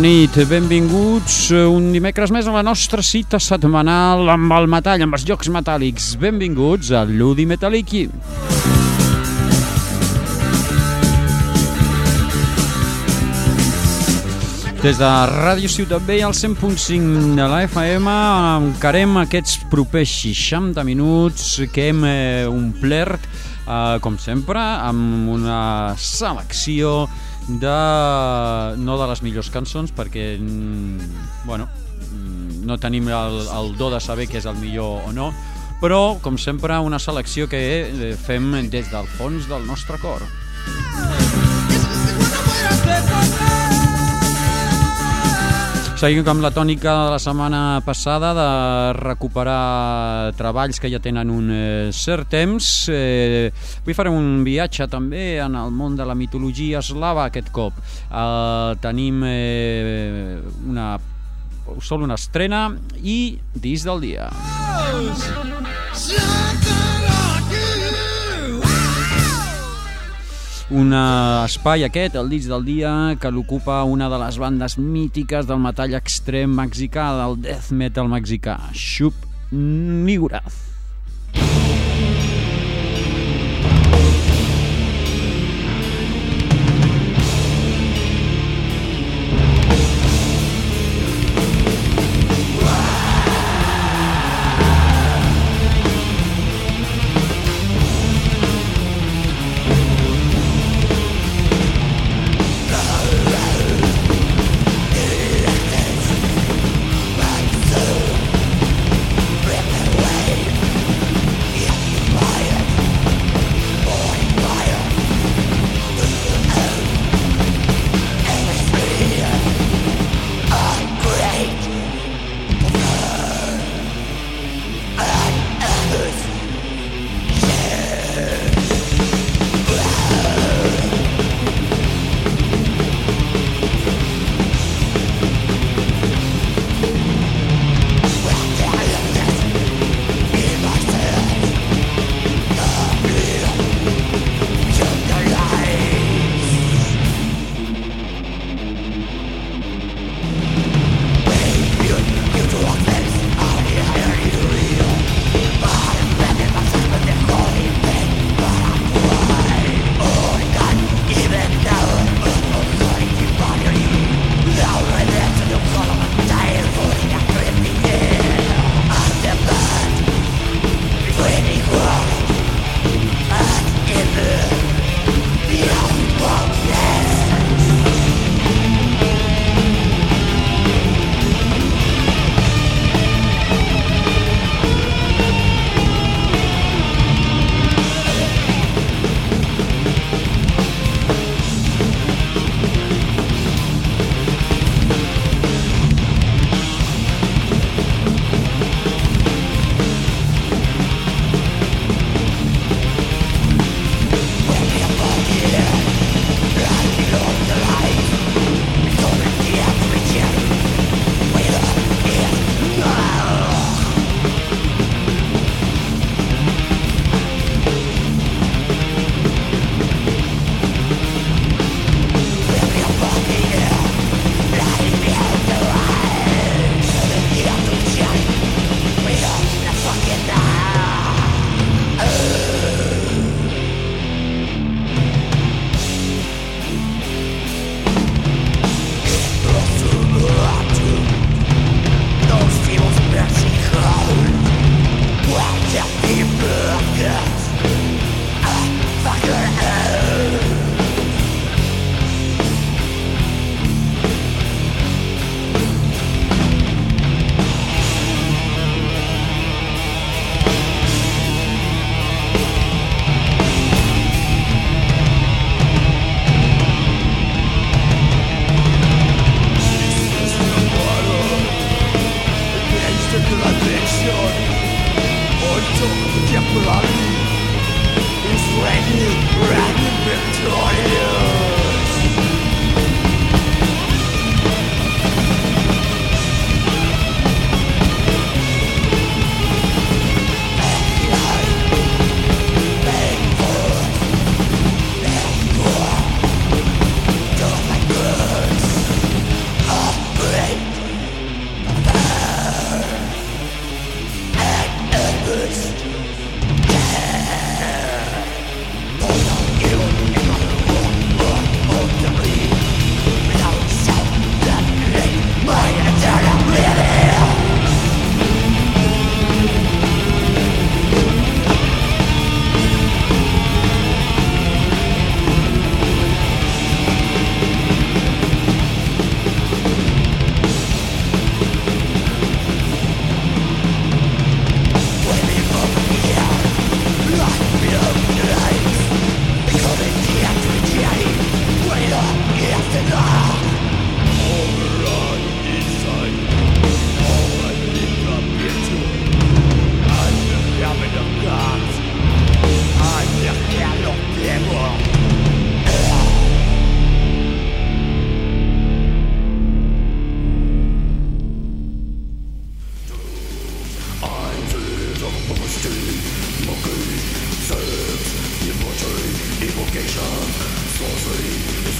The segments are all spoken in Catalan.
nit, benvinguts eh, un dimecres més a la nostra cita setmanal amb el metall, amb els jocs metàl·lics. Benvinguts a Ludi Metalliqui. Des de Ràdio Ciutat Vella al 100.5 de la FM encarem aquests propers 60 minuts que hem eh, omplert, eh, com sempre, amb una selecció de no de les millors cançons perquè mm, bueno, mm, no tenim el, el do de saber què és el millor o no però com sempre una selecció que eh, fem des del fons del nostre cor Seguim amb la tònica de la setmana passada de recuperar treballs que ja tenen un eh, cert temps. Eh, avui farem un viatge també en el món de la mitologia eslava aquest cop. Eh, tenim eh, una sol una estrena i disc del dia. Un eh, espai aquest, el disc del dia, que l'ocupa una de les bandes mítiques del metall extrem mexicà, del death metal mexicà, Xup Niguraz.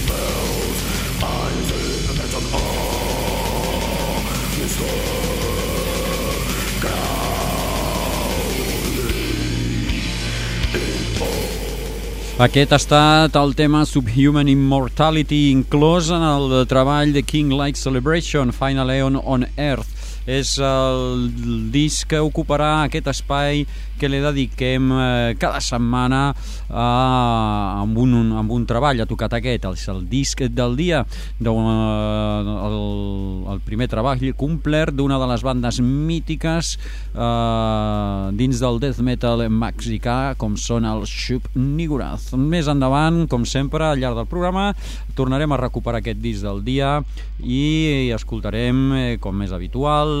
Spells, aquest ha estat el tema Subhuman Immortality inclòs en el treball de King Like Celebration Final Eon on Earth. És el disc que ocuparà aquest espai que li dediquem eh, cada setmana a, amb, un, amb un treball. Ha tocat aquest, el, el disc del dia, de, uh, el, el primer treball complet d'una de les bandes mítiques eh, dins del death metal mexicà, com són els Shub Niguraz. Més endavant, com sempre, al llarg del programa, tornarem a recuperar aquest disc del dia i escoltarem, eh, com és habitual,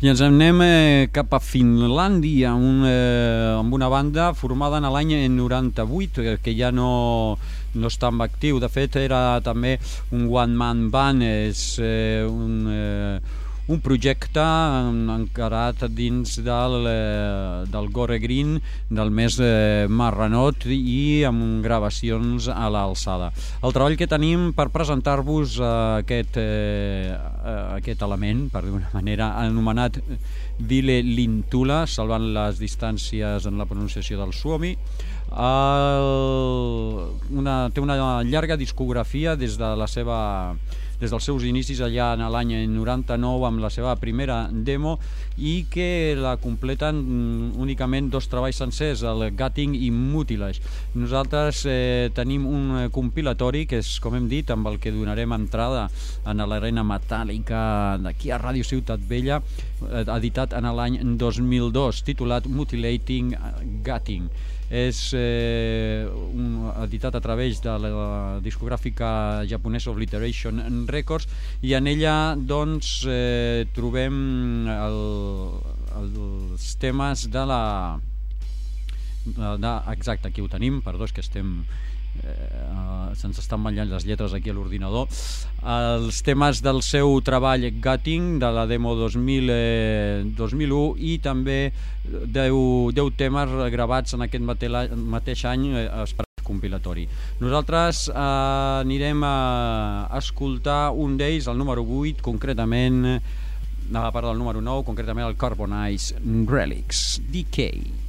I ens anem eh, cap a Finlàndia un, eh, amb una banda formada en l'any 98 eh, que ja no, no està en actiu. De fet era també un one man band és eh, un, eh, un projecte encarat dins del, eh, del Gore Green del més eh, marranot i amb gravacions a l'alçada. El treball que tenim per presentar-vos eh, aquest, eh, aquest element, per d'una manera, anomenat Vile Lintula, salvant les distàncies en la pronunciació del suomi, el, una, té una llarga discografia des de la seva des dels seus inicis allà en l'any 99 amb la seva primera demo i que la completen mm, únicament dos treballs sencers, el Gutting i Mutilage. Nosaltres eh, tenim un eh, compilatori que és, com hem dit, amb el que donarem entrada en l'arena metàl·lica d'aquí a Ràdio Ciutat Vella, eh, editat en l'any 2002, titulat Mutilating Gutting és eh, un, editat a través de la discogràfica japonesa Obliteration Records i en ella doncs eh, trobem el, els temes de la de, exacte, aquí ho tenim, perdó, és que estem eh, se'ns estan ballant les lletres aquí a l'ordinador els temes del seu treball Gutting de la demo 2000, eh, 2001 i també 10, 10 temes gravats en aquest mateix any eh, compilatori. Nosaltres eh, anirem a escoltar un d'ells, el número 8, concretament a part del número 9, concretament el Carbonize Relics, Decay.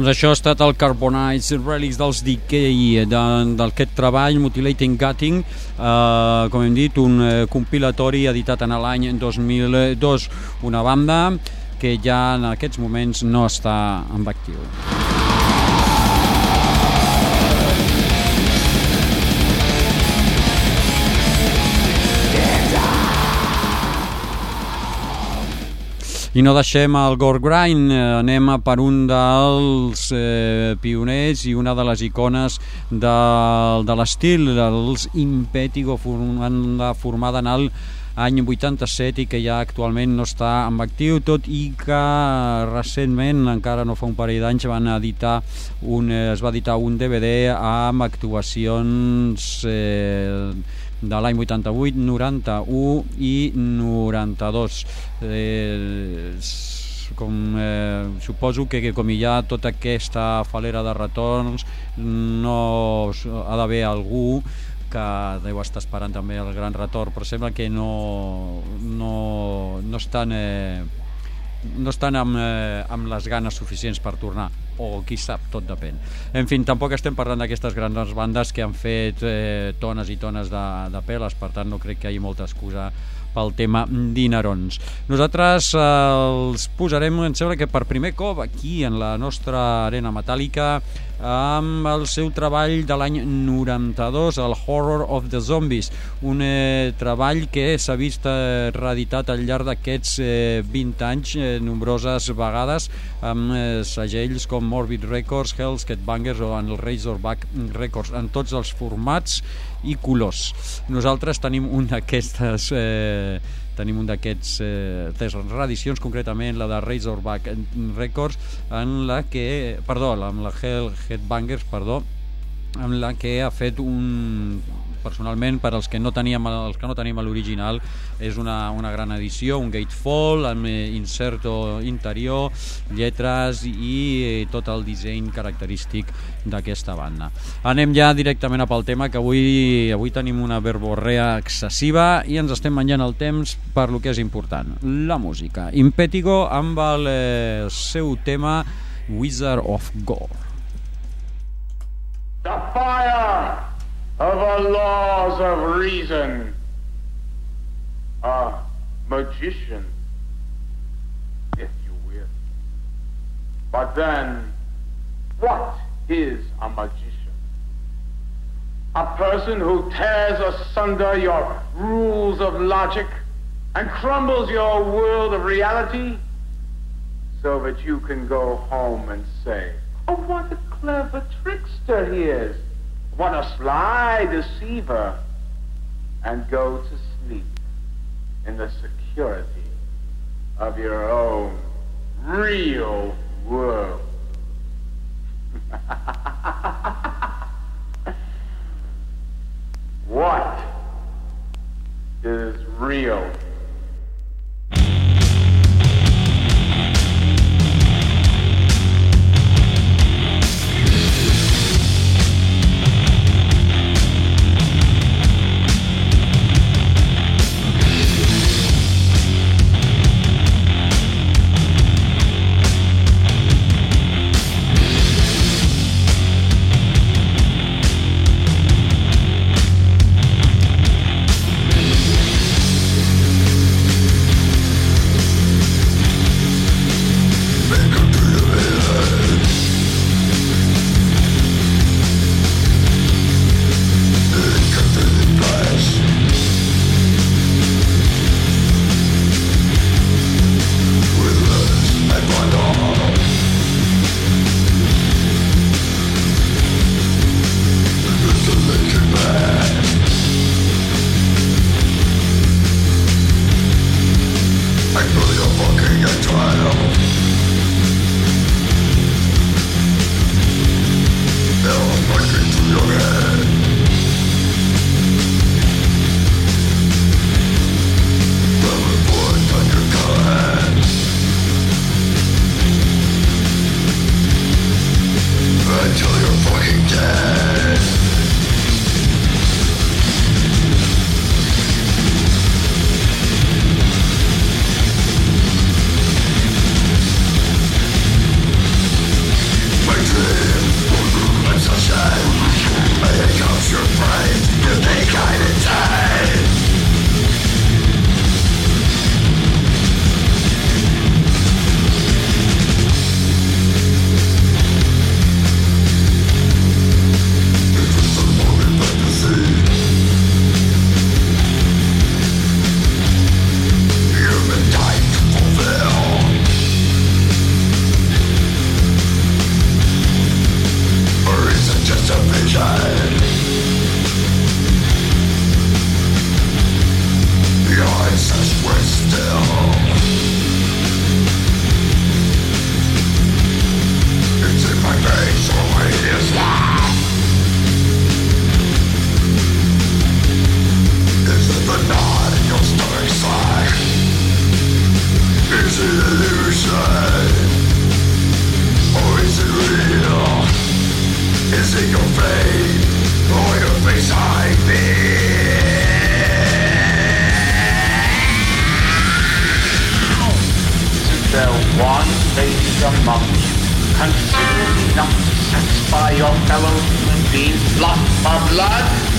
Doncs això ha estat el Carbonites Relics dels Decay de, d'aquest treball Mutilating Gutting eh, com hem dit, un eh, compilatori editat en l'any 2002 una banda que ja en aquests moments no està en actiu. I no deixem el Gore Grind, eh, anem per un dels eh, pioners i una de les icones de, de l'estil, dels Impetigo, formada, formada en el any 87 i que ja actualment no està en actiu, tot i que recentment, encara no fa un parell d'anys, van editar un, eh, es va editar un DVD amb actuacions eh, de l'any 88, 91 i 92. Eh, com, eh, suposo que, que com hi ha tota aquesta falera de retorns no ha d'haver algú que deu estar esperant també el gran retorn però sembla que no, no, no estan eh, no estan amb, eh, amb les ganes suficients per tornar o qui sap, tot depèn. En fi, tampoc estem parlant d'aquestes grans bandes que han fet eh, tones i tones de, de peles, per tant no crec que hi hagi molta excusa pel tema dinerons. Nosaltres eh, els posarem, em sembla que per primer cop aquí en la nostra arena metàl·lica amb el seu treball de l'any 92, el Horror of the Zombies, un eh, treball que s'ha vist eh, reeditat al llarg d'aquests eh, 20 anys eh, nombroses vegades amb eh, segells com Morbid Records, Hell's Bangers o en el Razorback Records, en tots els formats i colors. Nosaltres tenim un d'aquestes eh, tenim un d'aquests eh, reedicions, concretament la de Razorback Records, en la que, perdó, amb la Hell Headbangers, perdó, amb la que ha fet un personalment per als que no teníem els que no tenim l'original és una, una gran edició, un gatefold amb eh, inserto interior lletres i eh, tot el disseny característic d'aquesta banda. Anem ja directament a pel tema que avui avui tenim una verborrea excessiva i ens estem menjant el temps per lo que és important, la música. Impetigo amb el eh, seu tema Wizard of Gore. The fire of the laws of reason. A magician, if you will. But then, what is a magician? A person who tears asunder your rules of logic and crumbles your world of reality so that you can go home and say, Oh, what a clever trickster he is. What a sly deceiver. And go to sleep in the security of your own real world. what is real? Among you considered enough to satisfy your fellow human beings' lust for blood?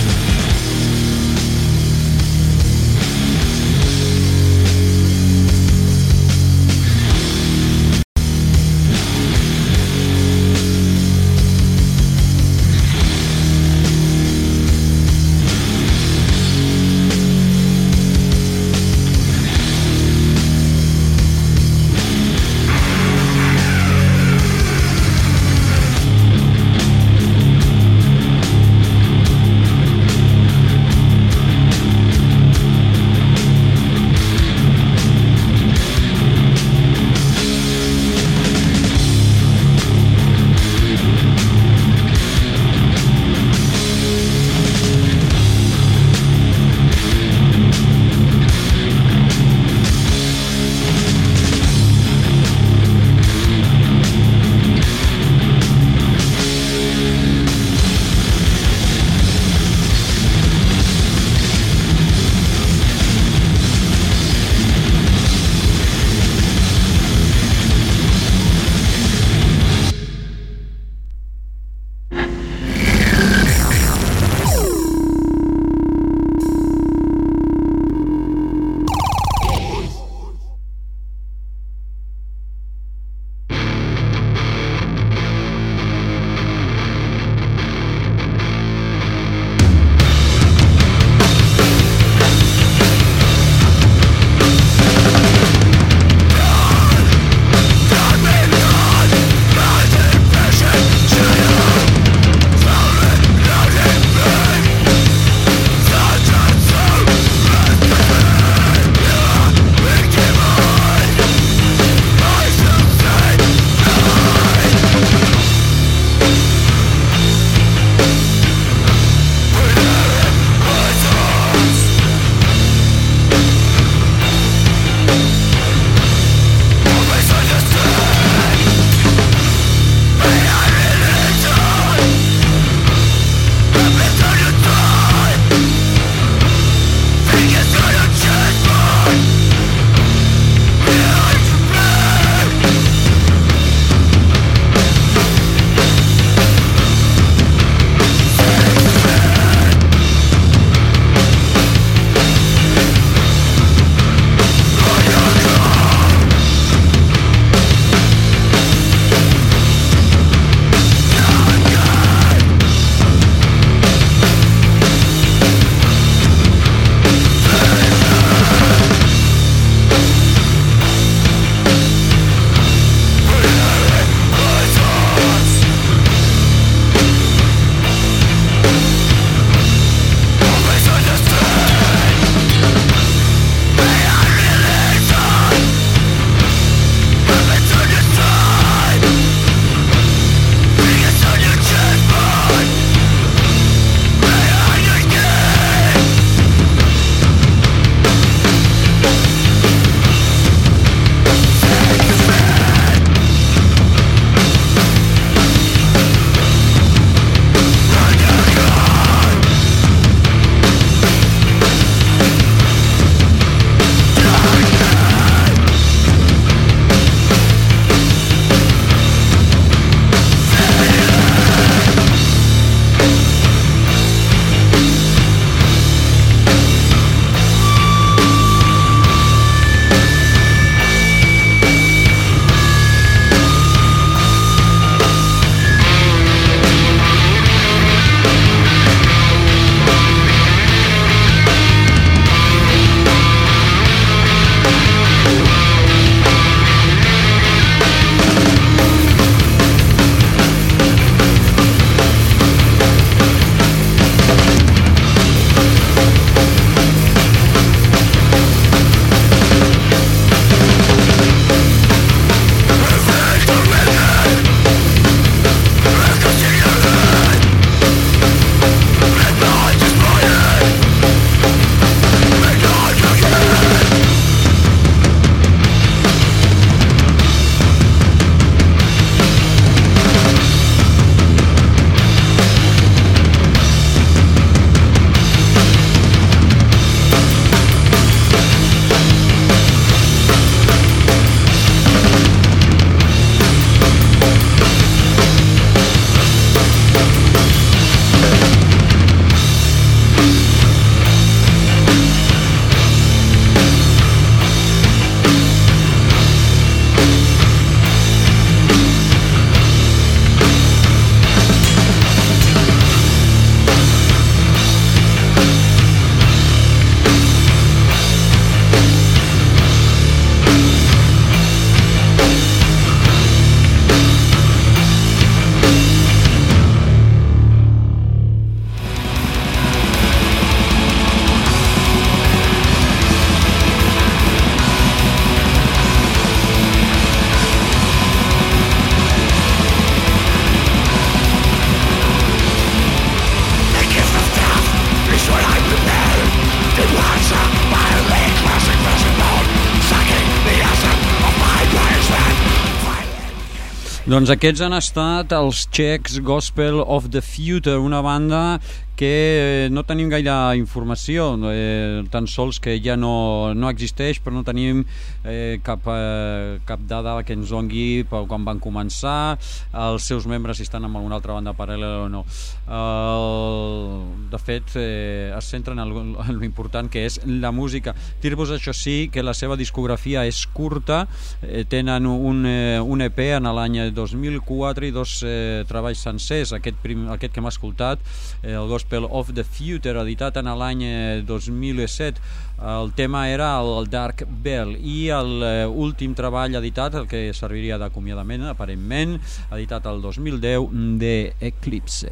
Doncs aquests han estat els Czechs Gospel of the Future, una banda que no tenim gaire informació, eh, tan sols que ja no, no existeix, però no tenim eh, cap, eh, cap dada que ens dongui quan van començar, els seus membres si estan amb alguna altra banda paral·lela o no. Eh, de fet, eh, es centren en l'important que és la música. Dir-vos això sí, que la seva discografia és curta, eh, tenen un, eh, un EP en l'any 2004 i dos eh, treballs sencers, aquest, prim, aquest que hem escoltat, eh, el Gospel Gospel of the Future, editat en l'any 2007. El tema era el Dark Bell i l'últim treball editat, el que serviria d'acomiadament, aparentment, editat el 2010, de Eclipse.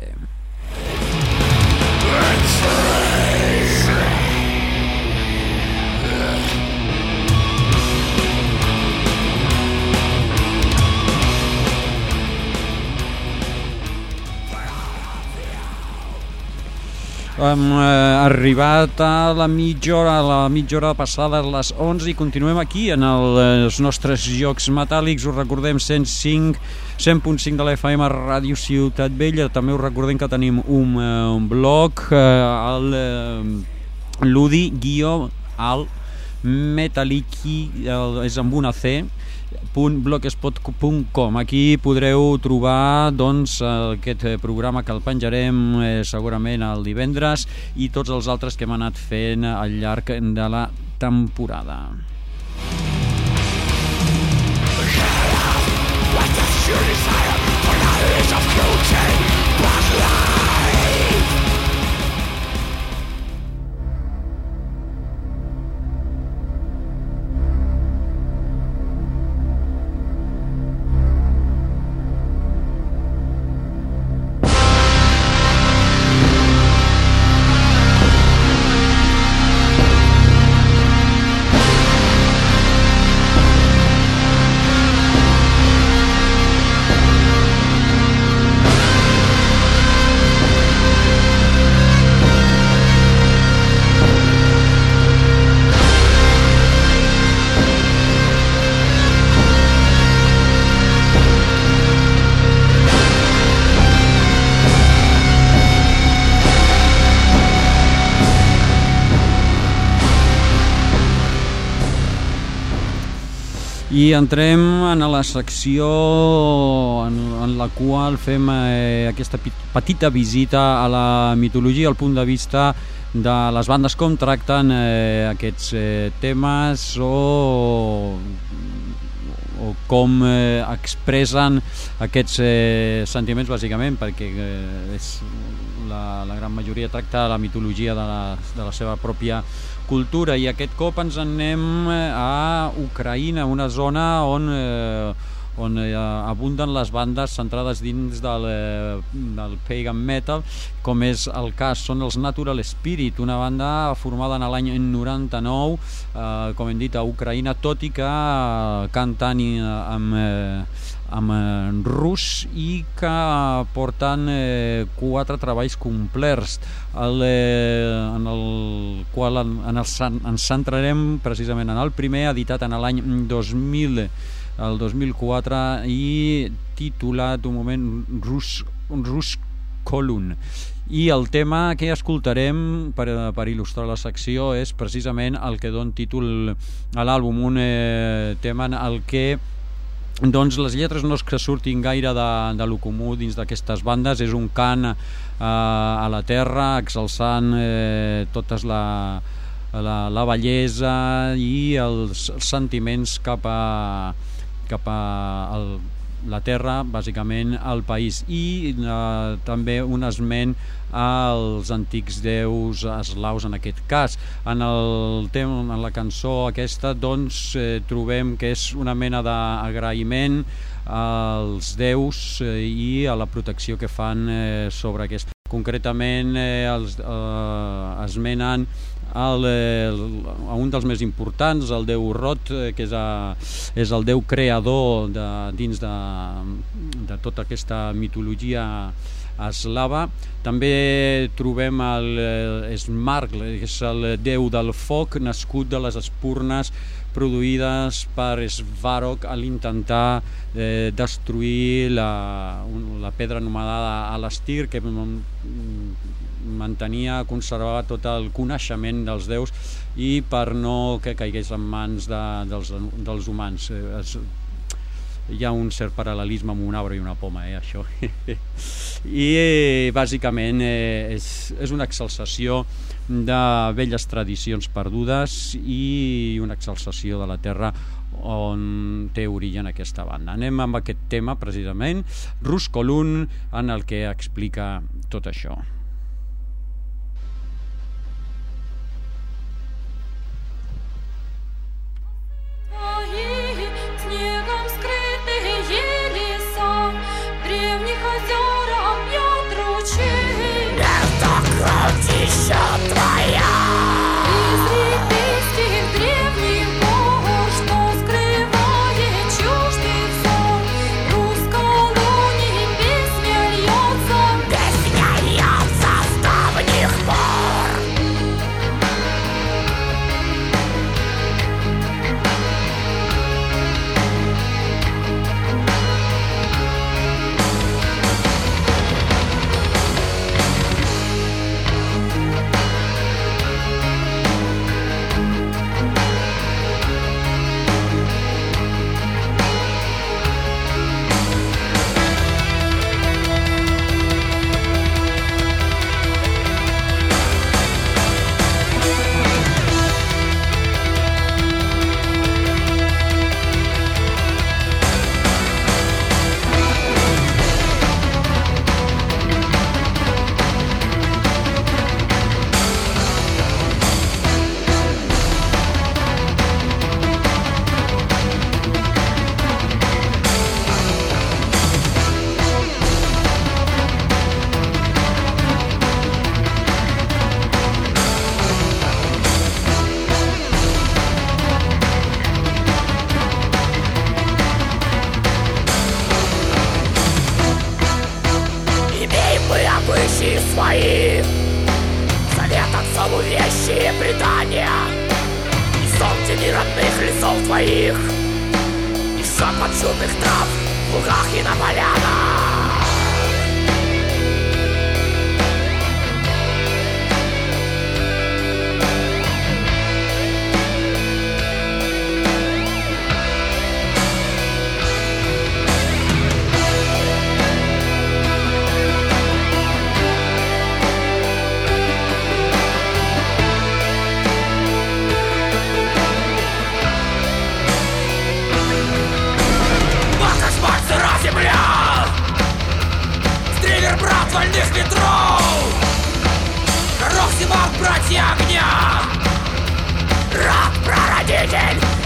It's Hem eh, arribat a la mitja hora, a la mitja hora passada les 11 i continuem aquí en el, els nostres jocs metàl·lics. Us recordem 105 100.5 de la FM Ràdio Ciutat Vella. També us recordem que tenim un, eh, un blog eh, al eh, ludi-al metaliki, és amb una C, www.blogspot.com Aquí podreu trobar doncs, aquest programa que el penjarem eh, segurament el divendres i tots els altres que hem anat fent al llarg de la temporada. What your desire for knowledge of I entrem en la secció en, en la qual fem eh, aquesta petita visita a la mitologia, al punt de vista de les bandes com tracten eh, aquests eh, temes o, o com eh, expressen aquests eh, sentiments bàsicament perquè eh, és la, la gran majoria tracta la mitologia de la, de la seva pròpia cultura i aquest cop ens anem eh, a Ucraïna, una zona on, eh, on eh, abunden les bandes centrades dins del, eh, del pagan metal, com és el cas, són els Natural Spirit, una banda formada en l'any 99, eh, com hem dit, a Ucraïna, tot i que eh, cantant amb... Eh, amb en rus i que porten eh, quatre treballs complets el, eh, en el qual en, en el, ens centrarem precisament en el primer editat en l'any 2000 el 2004 i titulat un moment Rus, Rus Colun i el tema que escoltarem per, per il·lustrar la secció és precisament el que don títol a l'àlbum, un eh, tema en el que doncs les lletres no és que surtin gaire de, de lo comú dins d'aquestes bandes, és un cant eh, a la terra exalçant eh, totes la, la, la bellesa i els, els sentiments cap a, cap a el, la terra, bàsicament el país. I eh, també un esment als antics déus eslaus en aquest cas. En, el tema, en la cançó aquesta doncs eh, trobem que és una mena d'agraïment als déus eh, i a la protecció que fan eh, sobre aquest. Concretament eh, els, eh, esmenen el, el, un dels més importants, el déu Rot, eh, que és, a, és el déu creador de, dins de, de tota aquesta mitologia eslava. També trobem el Smargl, que és el déu del foc, nascut de les espurnes produïdes per Svarog a l'intentar eh, destruir la, la pedra anomenada Alastir, que mantenia, conservava tot el coneixement dels déus i per no que caigués en mans de, dels, dels humans. Eh, es, hi ha un cert paral·lelisme amb un arbre i una poma, eh, això. I eh, bàsicament eh, és, és una exalçació de velles tradicions perdudes i una exalçació de la terra on té origen aquesta banda. Anem amb aquest tema precisament, Ruscolun, en el que explica tot això. stop моих. Из-за подземных трав в лугах и на полянах. от вольных ветров Рок зима, братья огня! Рок прародитель!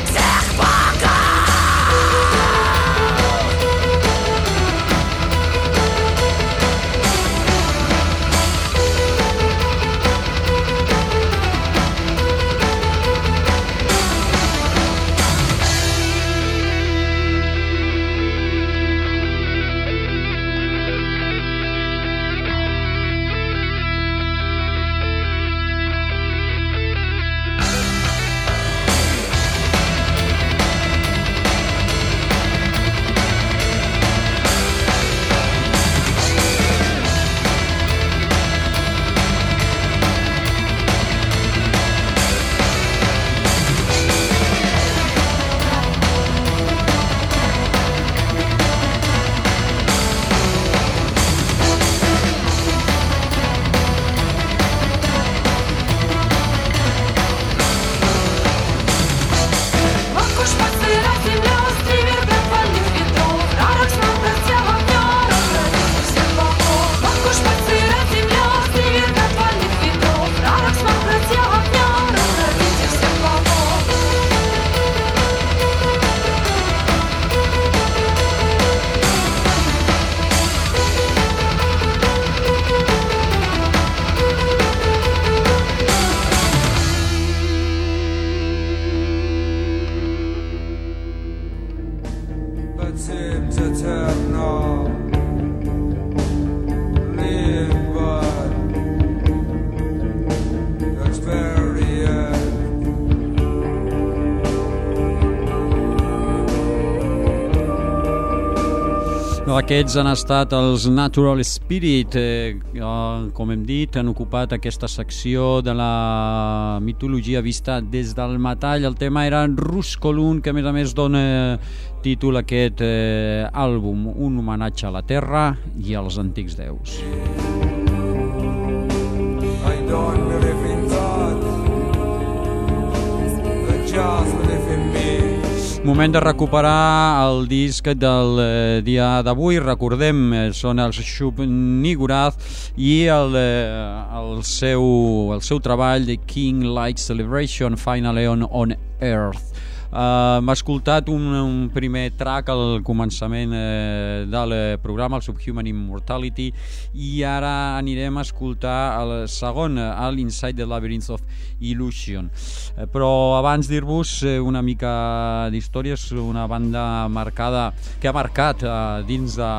Aquests han estat els Natural Spirit, eh, eh, com hem dit, han ocupat aquesta secció de la mitologia vista des del metall. El tema era Ruscolun, que a més a més dona títol a aquest eh, àlbum, un homenatge a la Terra i als antics déus. I don't believe in God. I just believe in. Moment de recuperar el disc del eh, dia d'avui. Recordem, eh, són els Shub i el, eh, el, seu, el seu treball de King Like Celebration Final Eon on Earth. Uh, M'ha escoltat un, un primer track al començament eh, del eh, programa, el Subhuman Immortality, i ara anirem a escoltar el segon, eh, el Inside the Labyrinth of Illusion. Eh, però abans dir-vos eh, una mica d'història, és una banda marcada, que ha marcat eh, dins de,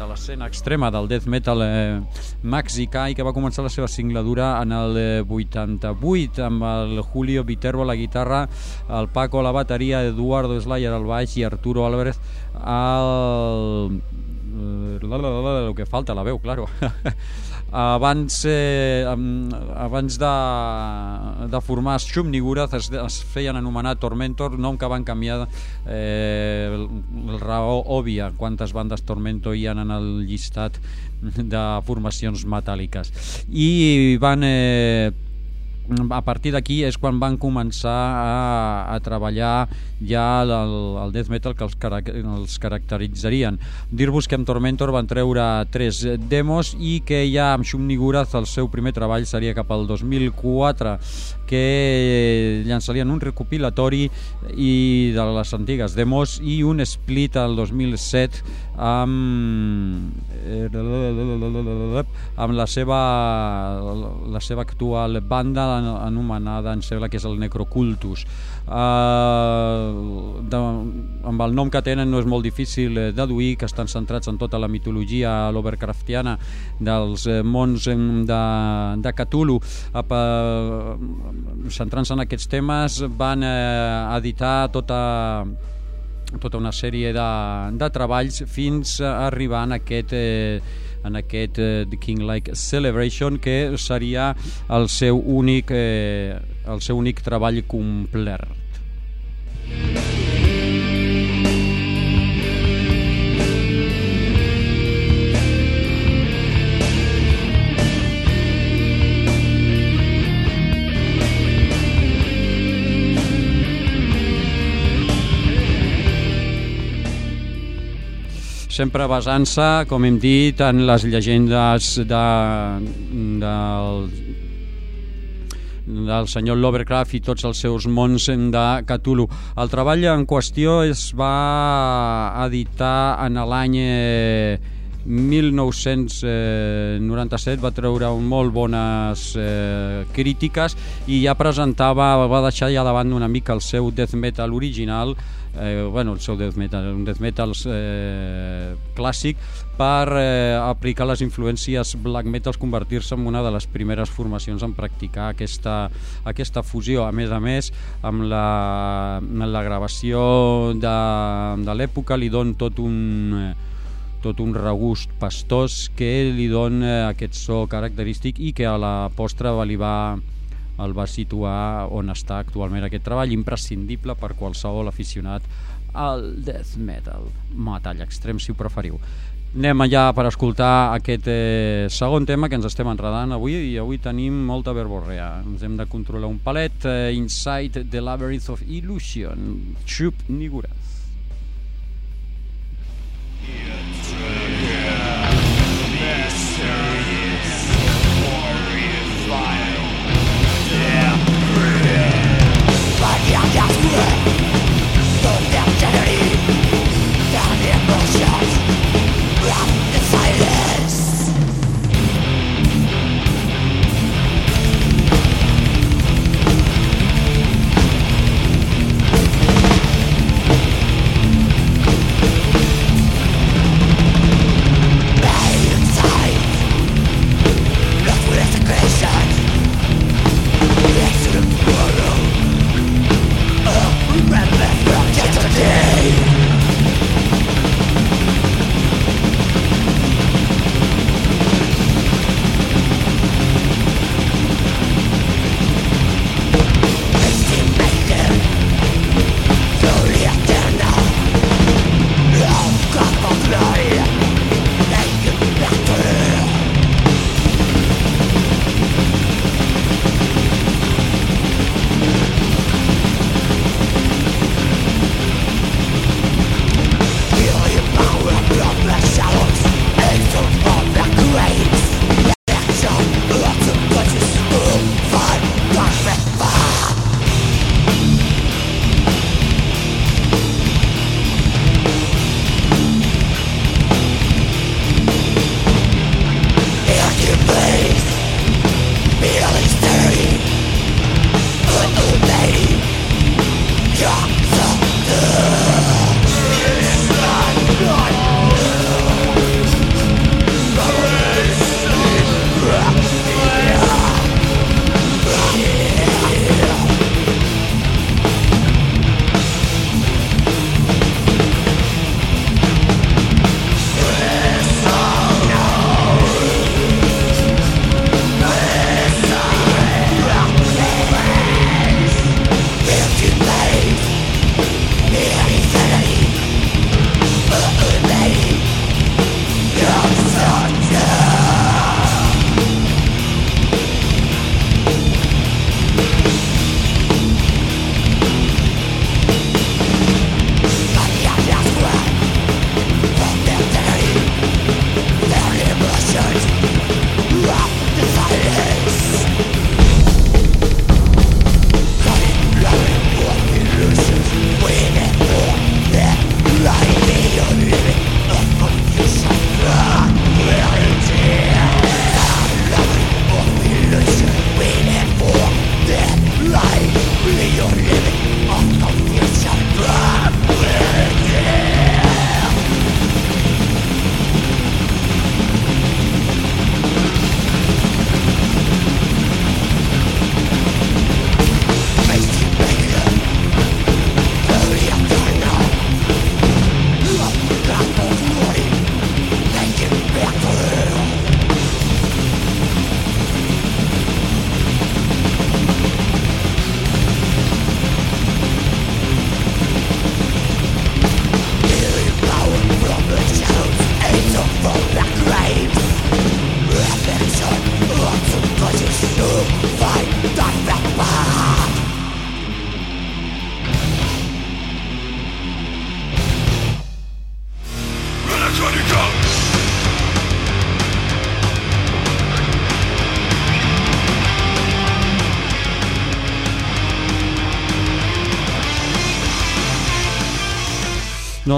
de l'escena extrema del death metal eh, mexicà i que va començar la seva singladura en el eh, 88 amb el Julio Viterbo a la guitarra, el Paco a la bateria, Eduardo Slayer al baix i Arturo Álvarez al... La, la, la, la, el que falta, la veu, claro. abans, eh, abans de, de formar Xumniguraz es, es feien anomenar Tormentor, nom que van canviar eh, el- raó òbvia quantes bandes Tormentor hi ha en el llistat de formacions metàl·liques i van eh, a partir d'aquí és quan van començar a, a treballar ja el, el death metal que els, carac els caracteritzarien. Dir-vos que amb Tormentor van treure tres demos i que ja amb Xumniguraz el seu primer treball seria cap al 2004 que llançarien un recopilatori i de les antigues demos i un split al 2007 amb eh, amb la seva la seva actual banda anomenada em sembla que és el Necrocultus uh, de, amb el nom que tenen no és molt difícil eh, deduir que estan centrats en tota la mitologia Lovecraftiana dels eh, mons de, de Cthulhu. Centrant-se en aquests temes van eh, editar tota tota una sèrie de, de treballs fins a arribar en aquest eh, en aquest eh, The King Like Celebration que seria el seu únic eh, el seu únic treball complet sempre basant-se, com hem dit, en les llegendes de, del, del senyor Lovecraft i tots els seus mons de Cthulhu. El treball en qüestió es va editar en l'any eh, 1997 va treure un molt bones eh, crítiques i ja presentava, va deixar ja davant una mica el seu death metal original eh, bueno, el seu death metal, un death metal eh, clàssic per eh, aplicar les influències black metals, convertir-se en una de les primeres formacions en practicar aquesta, aquesta fusió. A més a més, amb la, amb la gravació de, de l'època li don tot un... Eh, tot un regust pastós que li dona aquest so característic i que a la postre li va, el va situar on està actualment aquest treball, imprescindible per qualsevol aficionat al death metal, metall extrem si ho preferiu. Anem allà per escoltar aquest eh, segon tema que ens estem enredant avui i avui tenim molta verborrea. Ens hem de controlar un palet eh, Inside the Labyrinth of Illusion, Chup Niguraz. Silence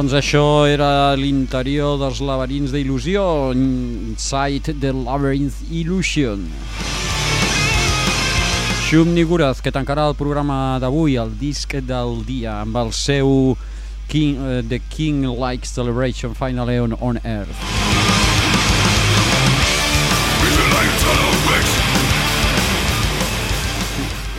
Doncs això era l'interior dels laberints d'il·lusió, Inside the Labyrinth Illusion. Shum Niguraz, que tancarà el programa d'avui, el disc del dia, amb el seu King, uh, The King Like Celebration Finally on, on Earth.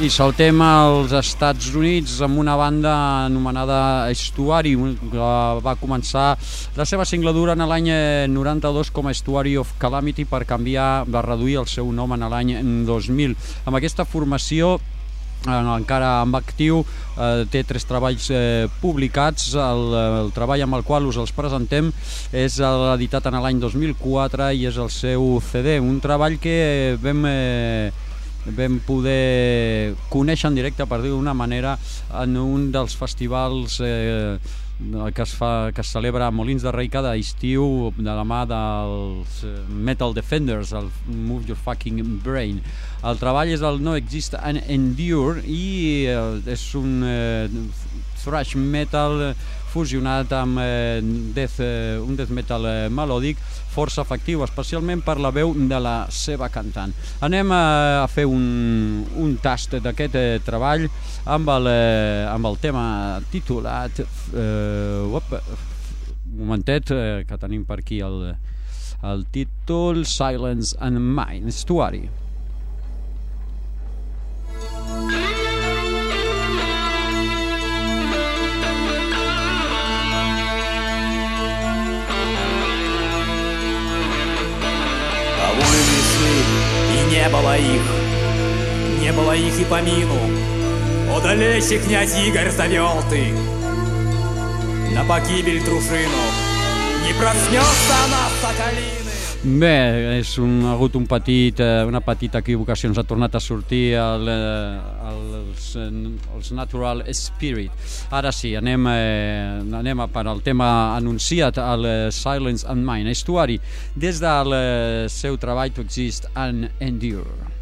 I saltem als Estats Units amb una banda anomenada Estuary, que va començar la seva singladura en l'any 92 com a Estuary of Calamity per canviar, va reduir el seu nom en l'any 2000. Amb aquesta formació eh, encara en actiu, eh, té tres treballs eh, publicats, el, el treball amb el qual us els presentem és editat en l'any 2004 i és el seu CD, un treball que vam... Eh, vam poder conèixer en directe, per dir d'una manera, en un dels festivals eh, que es, fa, que es celebra a Molins de Rei cada estiu de la mà dels eh, Metal Defenders, el Move Your Fucking Brain. El treball és el No Exist and Endure i eh, és un eh, thrash metal fusionat amb eh, death, eh, un death metal eh, melòdic força efectiu, especialment per la veu de la seva cantant. Anem a, a fer un, un tast d'aquest eh, treball amb el, eh, amb el tema titulat eh, op, momentet eh, que tenim per aquí el, el títol Silence and Mind, Estuari. Не было их, не было их и помину. О, далече князь Игорь завел ты на погибель дружину. Не проснется она с Соколины. Bé, és un, ha hagut un petit, eh, una petita equivocació, ens ha tornat a sortir el, eh, els, eh, els Natural Spirit. Ara sí, anem, eh, anem a per al tema anunciat, el Silence and Mind, estuari, des del seu treball To Exist and Endure.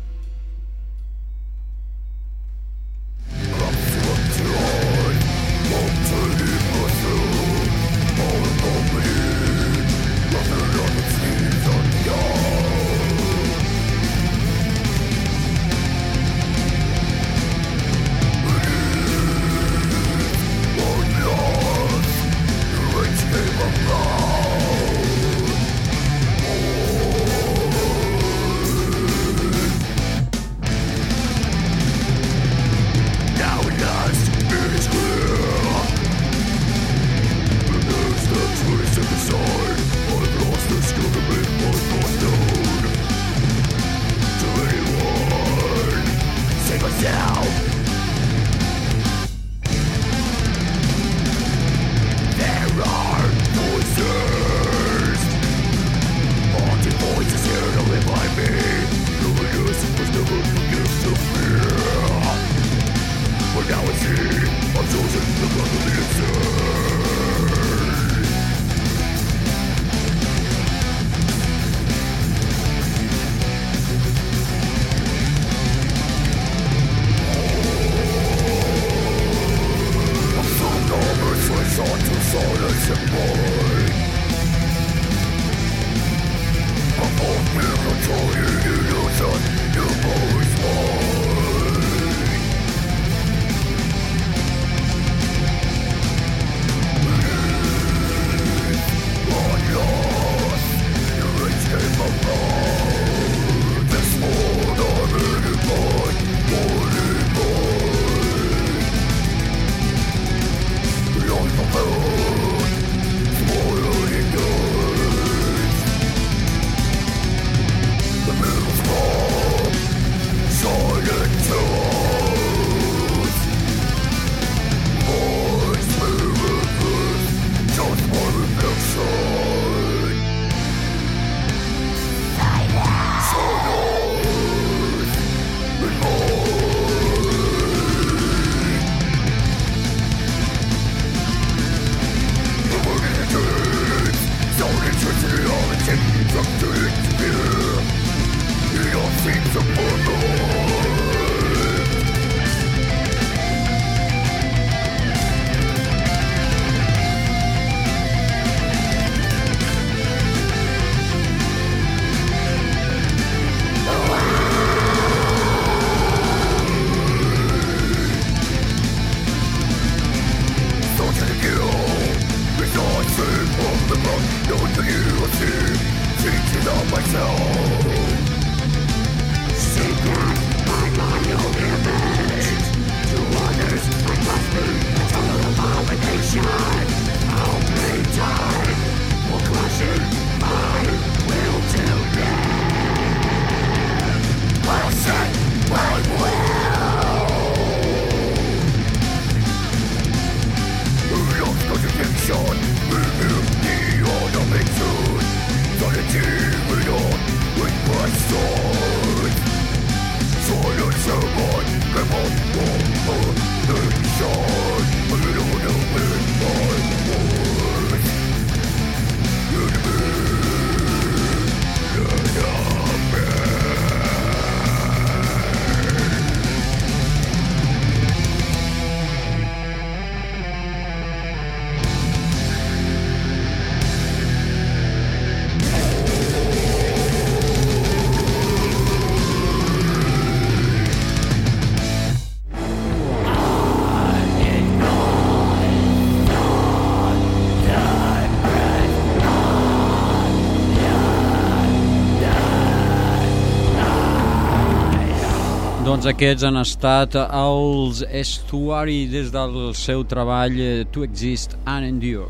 Doncs aquests han estat els Estuari des del seu treball eh, To Exist and Endure.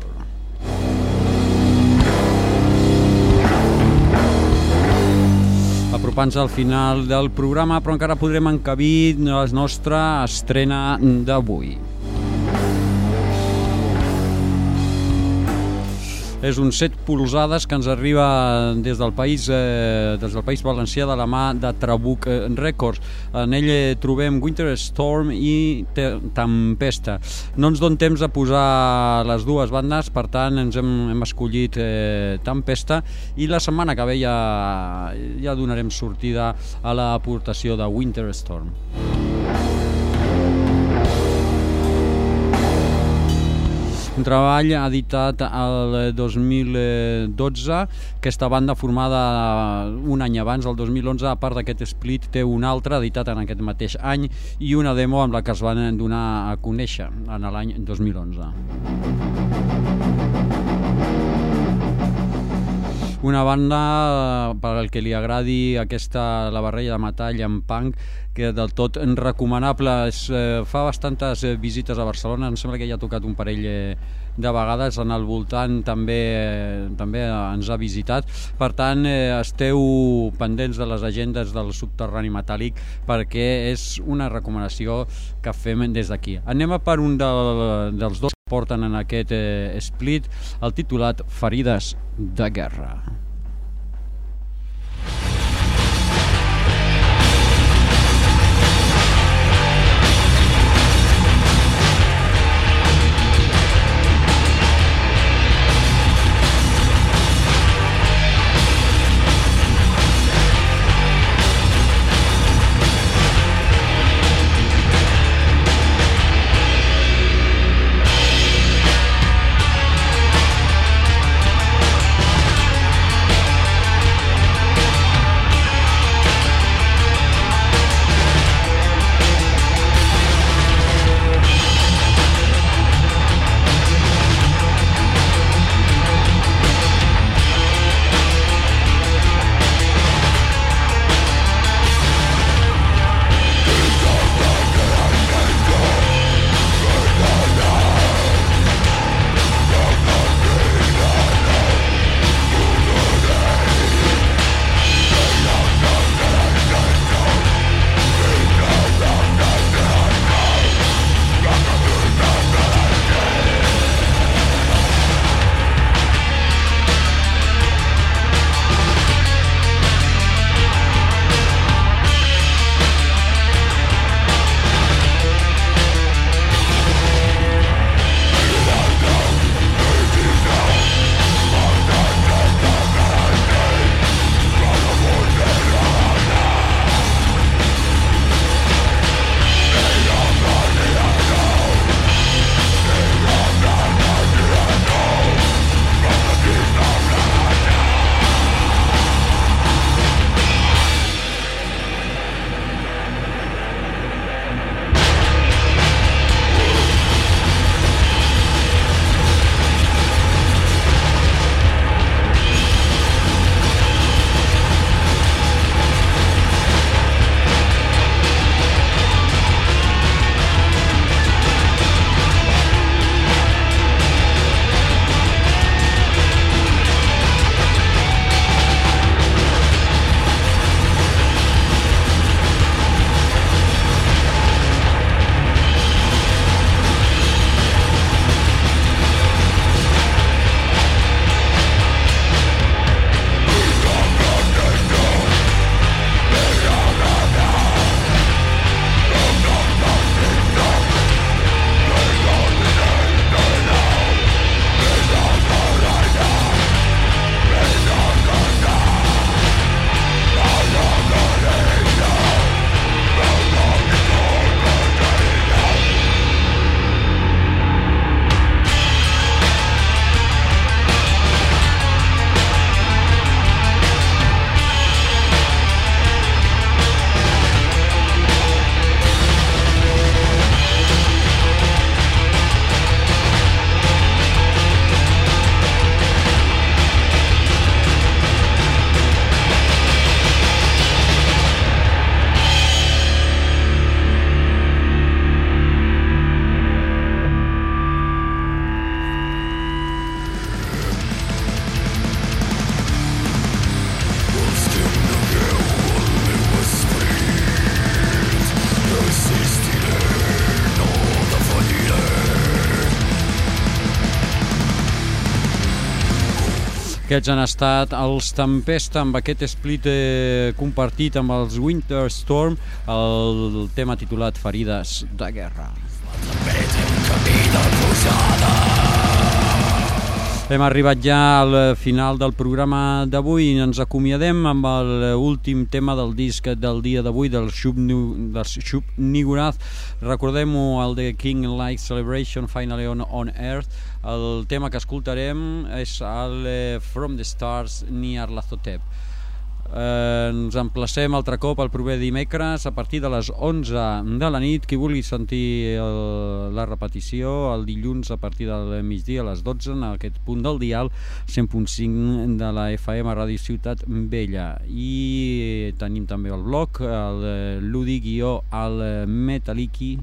Apropant-se al final del programa, però encara podrem encabir la nostra estrena d'avui. És un 7 polzades que ens arriba des del país eh, des del país valencià de la mà de Trabuc eh, Records. En ell eh, trobem Winter Storm i Te Tempesta. No ens don temps de posar les dues bandes, per tant ens hem, hem escollit eh, Tempesta i la setmana que ve ja, ja donarem sortida a l'aportació de Winter Storm. Un treball editat el 2012 aquesta banda formada un any abans, el 2011 a part d'aquest split té un altre editat en aquest mateix any i una demo amb la que es van donar a conèixer en l'any 2011 una banda per al que li agradi aquesta la barreja de metall amb punk que del tot recomanable. Es, eh, fa bastantes eh, visites a Barcelona. Em sembla que ja ha tocat un parell eh, de vegades en el voltant també eh, també ens ha visitat. Per tant eh, esteu pendents de les agendes del subterrani metàl·lic perquè és una recomanació que fem des d'aquí. Anem a per un de, dels dos porten en aquest eh, split el titulat Ferides de guerra Aquests han estat els Tempesta amb aquest split eh, compartit amb els Winter Storm, el tema titulat Ferides de Guerra. Hem arribat ja al final del programa d'avui i ens acomiadem amb l'últim tema del disc del dia d'avui del Shub, del. Recordem-ho, el de King Light Celebration Finally on, on Earth. El tema que escoltarem és el eh, From the Stars Near Lazotep. Eh, ens emplacem altre cop el proper dimecres a partir de les 11 de la nit qui vulgui sentir el, la repetició el dilluns a partir del migdia a les 12 en aquest punt del dial 100.5 de la FM Ràdio Ciutat Vella i tenim també el blog el eh, ludi guió al eh, metaliki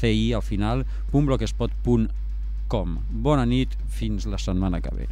ci al final .blogspot.com Bona nit, fins la setmana que ve.